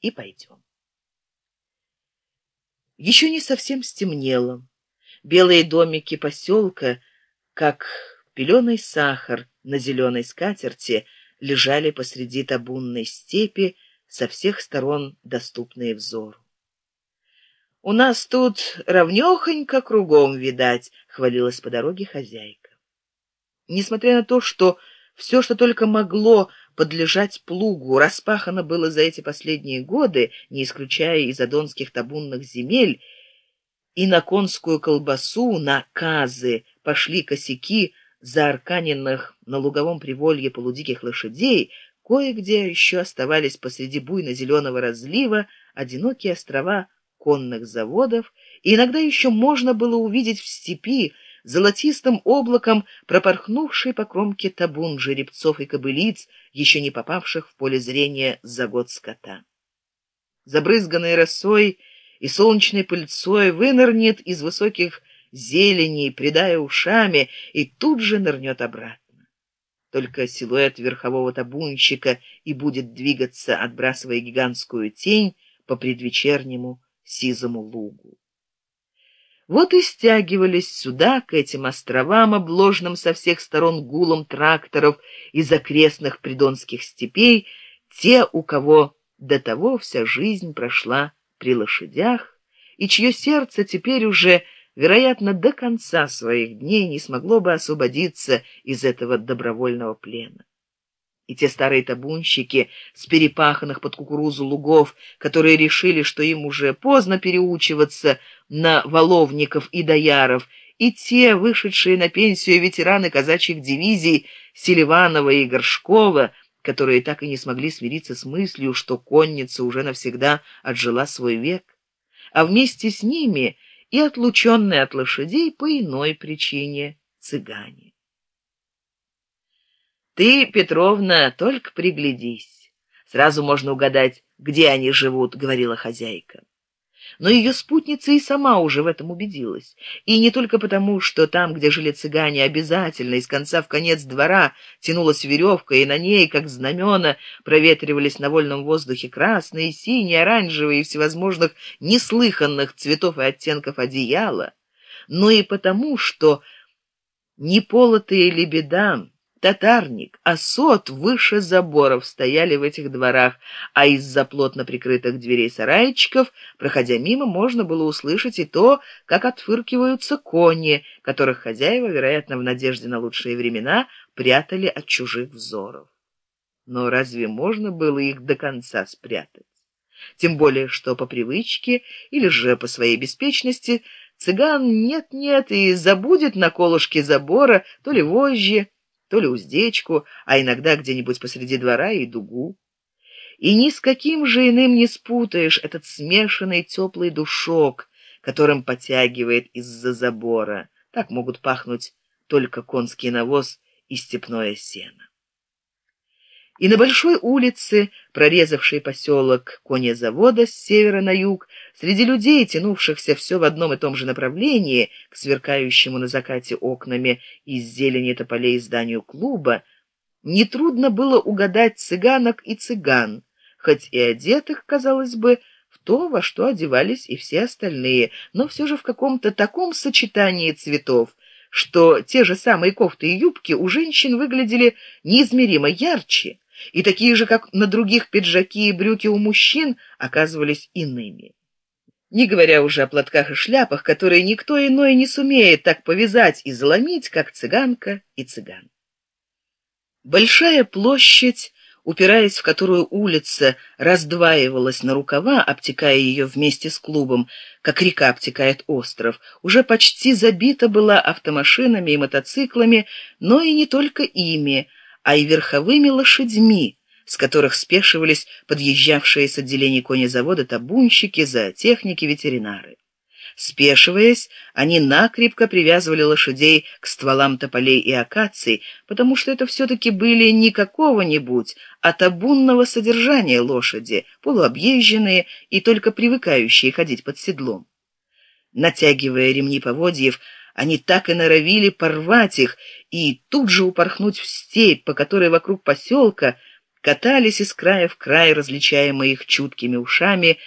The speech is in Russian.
и пойдем. Еще не совсем стемнело. Белые домики поселка, как пеленый сахар на зеленой скатерти, лежали посреди табунной степи, со всех сторон доступные взору. «У нас тут равнехонько кругом, видать», — хвалилась по дороге хозяйка. Несмотря на то, что все, что только могло подлежать плугу, распахано было за эти последние годы, не исключая и задонских табунных земель, и на конскую колбасу, на казы пошли косяки заарканенных на луговом приволье полудиких лошадей, кое-где еще оставались посреди буйно-зеленого разлива одинокие острова конных заводов, и иногда еще можно было увидеть в степи золотистым облаком пропорхнувший по кромке табун жеребцов и кобылиц, еще не попавших в поле зрения за год скота. Забрызганной росой и солнечной пыльцой вынырнет из высоких зеленей, придая ушами, и тут же нырнет обратно. Только силуэт верхового табунщика и будет двигаться, отбрасывая гигантскую тень по предвечернему сизому лугу. Вот и стягивались сюда, к этим островам, обложенным со всех сторон гулом тракторов из окрестных придонских степей, те, у кого до того вся жизнь прошла при лошадях, и чье сердце теперь уже, вероятно, до конца своих дней не смогло бы освободиться из этого добровольного плена и те старые табунщики с перепаханных под кукурузу лугов, которые решили, что им уже поздно переучиваться на воловников и дояров, и те, вышедшие на пенсию ветераны казачьих дивизий Селиванова и Горшкова, которые так и не смогли смириться с мыслью, что конница уже навсегда отжила свой век, а вместе с ними и отлученные от лошадей по иной причине цыгане. Ты, Петровна, только приглядись. Сразу можно угадать, где они живут, говорила хозяйка. Но ее спутница и сама уже в этом убедилась. И не только потому, что там, где жили цыгане, обязательно из конца в конец двора тянулась веревка, и на ней, как знамена, проветривались на вольном воздухе красные, синие, оранжевые и всевозможных неслыханных цветов и оттенков одеяла, но и потому, что неполотые лебедам, татарник, осот выше заборов стояли в этих дворах, а из-за плотно прикрытых дверей сарайчиков, проходя мимо, можно было услышать и то, как отфыркиваются кони, которых хозяева, вероятно, в надежде на лучшие времена, прятали от чужих взоров. Но разве можно было их до конца спрятать? Тем более, что по привычке или же по своей беспечности цыган нет-нет и забудет на колышке забора то ли вожжи, то ли уздечку, а иногда где-нибудь посреди двора и дугу. И ни с каким же иным не спутаешь этот смешанный теплый душок, которым потягивает из-за забора. Так могут пахнуть только конский навоз и степное сено и на большой улице, прорезавшей поселок конезавода с севера на юг, среди людей, тянувшихся все в одном и том же направлении, к сверкающему на закате окнами из зелени тополей зданию клуба, нетрудно было угадать цыганок и цыган, хоть и одетых, казалось бы, в то, во что одевались и все остальные, но все же в каком-то таком сочетании цветов, что те же самые кофты и юбки у женщин выглядели неизмеримо ярче, и такие же, как на других пиджаки и брюки у мужчин, оказывались иными. Не говоря уже о платках и шляпах, которые никто иной не сумеет так повязать и заломить, как цыганка и цыган. Большая площадь, упираясь в которую улица раздваивалась на рукава, обтекая ее вместе с клубом, как река обтекает остров, уже почти забита была автомашинами и мотоциклами, но и не только ими, а и верховыми лошадьми, с которых спешивались подъезжавшие с отделений конезавода табунщики, зоотехники, ветеринары. Спешиваясь, они накрепко привязывали лошадей к стволам тополей и акаций, потому что это все-таки были не какого-нибудь, а табунного содержания лошади, полуобъезженные и только привыкающие ходить под седлом. Натягивая ремни поводьев, они так и норовили порвать их и тут же упорхнуть в степь, по которой вокруг поселка катались из края в край, различаемые их чуткими ушами,